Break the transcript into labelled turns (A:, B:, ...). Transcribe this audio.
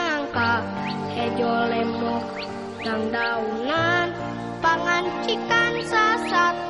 A: nangka hejo lemok dan daunan pangan cikan sasat